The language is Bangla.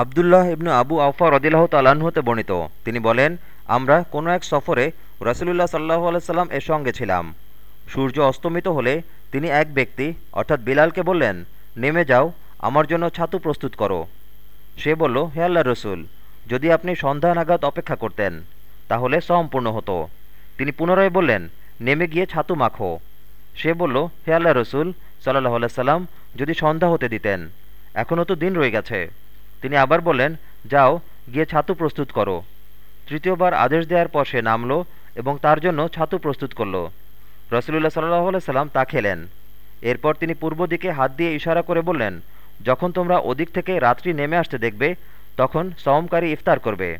আবদুল্লাহ ইবনু আবু আফা রদিল্লাহ তাল্লাহ্ন হতে বর্ণিত। তিনি বলেন, আমরা কোনো এক সফরে রসুলুল্লাহ সাল্লাহ আলাইসাল্লাম এর সঙ্গে ছিলাম। সূর্য অস্তমিত হলে তিনি এক ব্যক্তি, অর্থাৎ বিলালকে বললেন, নেমে যাও, আমার জন্য ছাতু প্রস্তুত করো। সে বলল, হে আল্লাহ রসুল, যদি আপনি সন্ধ্যা নাগাদ অপেক্ষা করতেন, তাহলে সম্পূর্ণ হতো। তিনি পুনরায় বললেন, নেমে গিয়ে ছাতু মাখো। সে বলল, হে আল্লাহ রসুল সাল্লাহ সাল্লাম যদি সন্ধ্যা হতে দিতেন এখনও তো দিন রয়ে গেছে। তিনি আবার বললেন যাও, গিয়ে ছাতু প্রস্তুত করো। তৃতীয়বার আদেশ দেওয়ার পর সে নামল এবং তার জন্য ছাতু প্রস্তুত করল। রসুলুল্লাহ সাল্লাহ সাল্লাম তা খেলেন। এরপর তিনি পূর্ব দিকে হাত দিয়ে ইশারা করে বললেন, যখন তোমরা ওদিক থেকে রাত্রি নেমে আসতে দেখবে, তখন সমকারী ইফতার করবে।